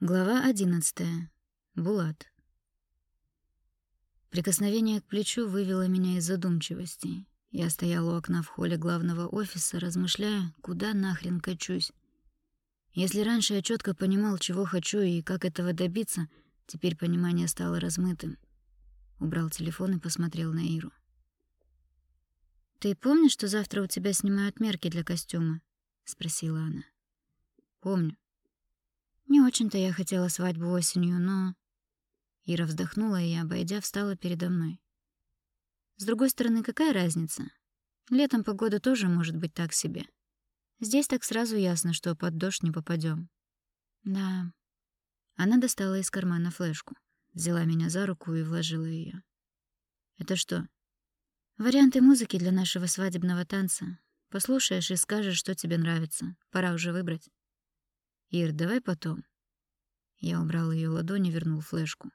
Глава 11. Булат. Прикосновение к плечу вывело меня из задумчивости. Я стоял у окна в холле главного офиса, размышляя, куда нахрен качусь. Если раньше я четко понимал, чего хочу и как этого добиться, теперь понимание стало размытым. Убрал телефон и посмотрел на Иру. «Ты помнишь, что завтра у тебя снимают мерки для костюма?» — спросила она. «Помню. Не очень-то я хотела свадьбу осенью, но... Ира вздохнула и, обойдя, встала передо мной. С другой стороны, какая разница? Летом погода тоже может быть так себе. Здесь так сразу ясно, что под дождь не попадем. Да. Она достала из кармана флешку, взяла меня за руку и вложила ее. Это что? Варианты музыки для нашего свадебного танца. Послушаешь и скажешь, что тебе нравится. Пора уже выбрать. Ир, давай потом. Я убрал ее ладонь и вернул флешку.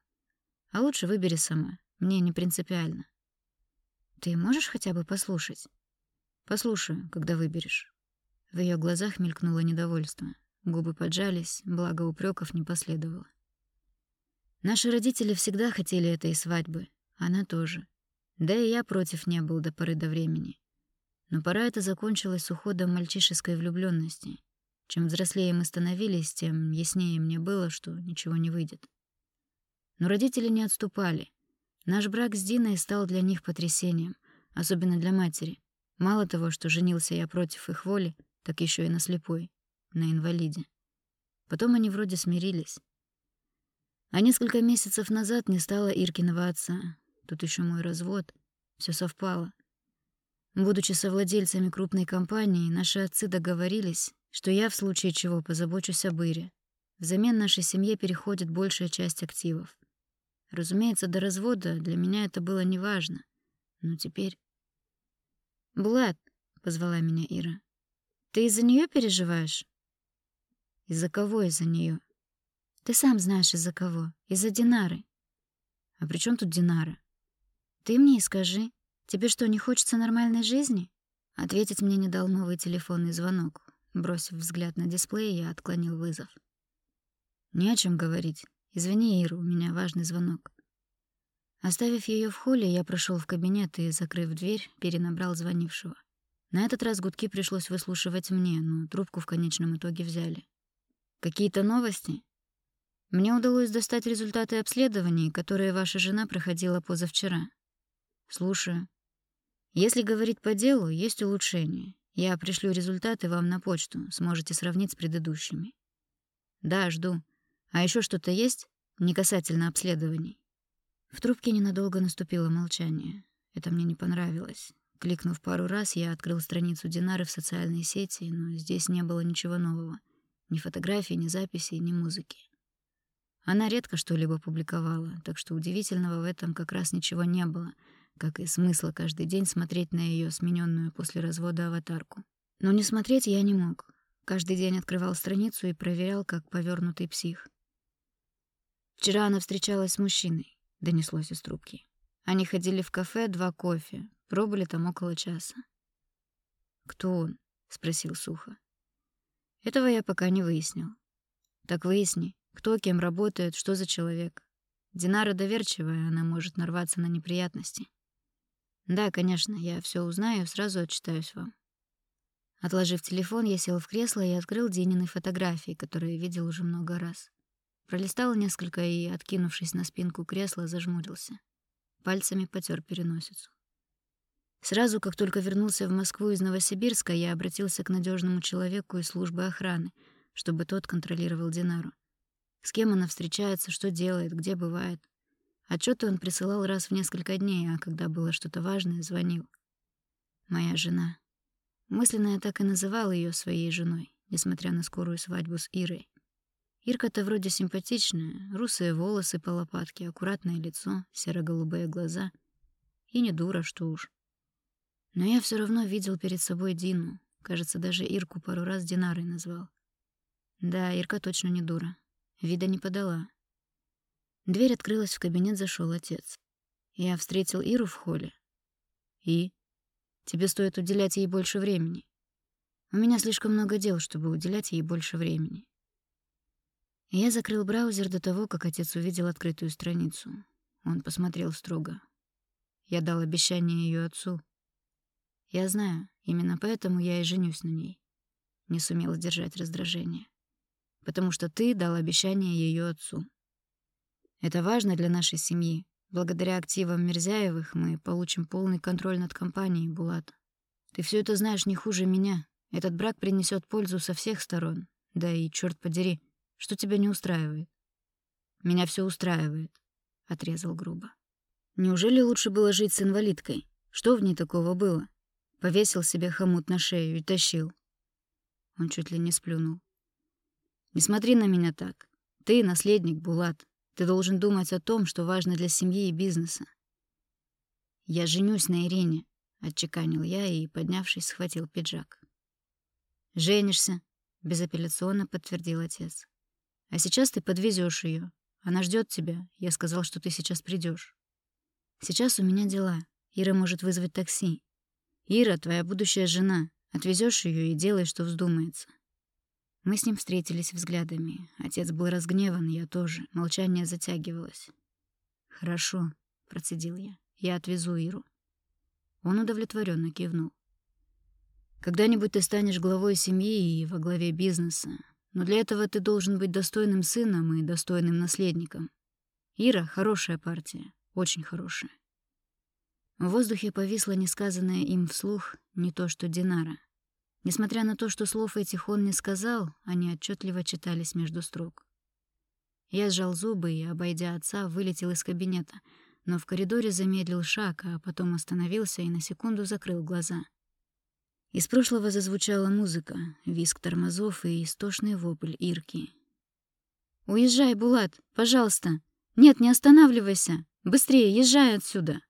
А лучше выбери сама. Мне не принципиально. Ты можешь хотя бы послушать? Послушаю, когда выберешь. В ее глазах мелькнуло недовольство. Губы поджались, благо упреков не последовало. Наши родители всегда хотели этой свадьбы, она тоже. Да и я против не был до поры до времени. Но пора это закончилось с уходом мальчишеской влюбленности. Чем взрослее мы становились, тем яснее мне было, что ничего не выйдет. Но родители не отступали. Наш брак с Диной стал для них потрясением, особенно для матери. Мало того, что женился я против их воли, так еще и на слепой, на инвалиде. Потом они вроде смирились. А несколько месяцев назад не стало Иркиного отца. Тут еще мой развод. Все совпало. Будучи совладельцами крупной компании, наши отцы договорились, что я в случае чего позабочусь об Ире. Взамен нашей семье переходит большая часть активов. Разумеется, до развода для меня это было неважно. Но теперь... «Булат», — позвала меня Ира, — «ты из-за нее переживаешь?» «Из-за кого из-за нее? «Ты сам знаешь, из-за кого. Из-за Динары». «А при чем тут Динара?» «Ты мне и скажи. Тебе что, не хочется нормальной жизни?» Ответить мне не дал новый телефонный звонок. Бросив взгляд на дисплей, я отклонил вызов. «Не о чем говорить. Извини, Ира, у меня важный звонок». Оставив ее в холле, я прошел в кабинет и, закрыв дверь, перенабрал звонившего. На этот раз гудки пришлось выслушивать мне, но трубку в конечном итоге взяли. «Какие-то новости?» «Мне удалось достать результаты обследований, которые ваша жена проходила позавчера». «Слушаю». «Если говорить по делу, есть улучшение. Я пришлю результаты вам на почту, сможете сравнить с предыдущими. Да, жду. А еще что-то есть? Не касательно обследований. В трубке ненадолго наступило молчание. Это мне не понравилось. Кликнув пару раз, я открыл страницу Динары в социальной сети, но здесь не было ничего нового. Ни фотографий, ни записей, ни музыки. Она редко что-либо публиковала, так что удивительного в этом как раз ничего не было — как и смысла каждый день смотреть на ее смененную после развода аватарку. Но не смотреть я не мог. Каждый день открывал страницу и проверял, как повернутый псих. Вчера она встречалась с мужчиной, донеслось из трубки. Они ходили в кафе два кофе, пробыли там около часа. Кто он? спросил сухо. Этого я пока не выяснил. Так выясни, кто кем работает, что за человек. Динара доверчивая, она может нарваться на неприятности. Да, конечно, я все узнаю, сразу отчитаюсь вам. Отложив телефон, я сел в кресло и открыл Динины фотографии, которые видел уже много раз. Пролистал несколько и, откинувшись на спинку кресла, зажмурился. Пальцами потер переносицу. Сразу, как только вернулся в Москву из Новосибирска, я обратился к надежному человеку из службы охраны, чтобы тот контролировал Динару. С кем она встречается, что делает, где бывает. Отчеты он присылал раз в несколько дней, а когда было что-то важное, звонил. Моя жена. Мысленно я так и называл ее своей женой, несмотря на скорую свадьбу с Ирой. Ирка-то вроде симпатичная, русые волосы по лопатке, аккуратное лицо, серо-голубые глаза. И не дура, что уж. Но я все равно видел перед собой Дину. Кажется, даже Ирку пару раз Динарой назвал. Да, Ирка точно не дура. Вида не подала, Дверь открылась, в кабинет зашел отец. Я встретил Иру в холле. И? Тебе стоит уделять ей больше времени. У меня слишком много дел, чтобы уделять ей больше времени. Я закрыл браузер до того, как отец увидел открытую страницу. Он посмотрел строго. Я дал обещание ее отцу. Я знаю, именно поэтому я и женюсь на ней. Не сумел сдержать раздражение. Потому что ты дал обещание ее отцу. Это важно для нашей семьи. Благодаря активам Мерзяевых мы получим полный контроль над компанией, Булат. Ты все это знаешь не хуже меня. Этот брак принесет пользу со всех сторон. Да и черт подери, что тебя не устраивает? Меня все устраивает, отрезал грубо. Неужели лучше было жить с инвалидкой? Что в ней такого было? Повесил себе хомут на шею и тащил. Он чуть ли не сплюнул. Не смотри на меня так. Ты наследник, Булат. Ты должен думать о том, что важно для семьи и бизнеса. Я женюсь на Ирине, отчеканил я и, поднявшись, схватил пиджак. Женишься, безапелляционно подтвердил отец. А сейчас ты подвезешь ее. Она ждет тебя. Я сказал, что ты сейчас придешь. Сейчас у меня дела. Ира может вызвать такси. Ира, твоя будущая жена. Отвезешь ее и делай, что вздумается. Мы с ним встретились взглядами. Отец был разгневан, я тоже. Молчание затягивалось. «Хорошо», — процедил я. «Я отвезу Иру». Он удовлетворенно кивнул. «Когда-нибудь ты станешь главой семьи и во главе бизнеса. Но для этого ты должен быть достойным сыном и достойным наследником. Ира — хорошая партия, очень хорошая». В воздухе повисло несказанное им вслух не то что Динара — Несмотря на то, что слов этих он не сказал, они отчетливо читались между строк. Я сжал зубы и, обойдя отца, вылетел из кабинета, но в коридоре замедлил шаг, а потом остановился и на секунду закрыл глаза. Из прошлого зазвучала музыка, визг тормозов и истошный вопль Ирки. «Уезжай, Булат, пожалуйста! Нет, не останавливайся! Быстрее, езжай отсюда!»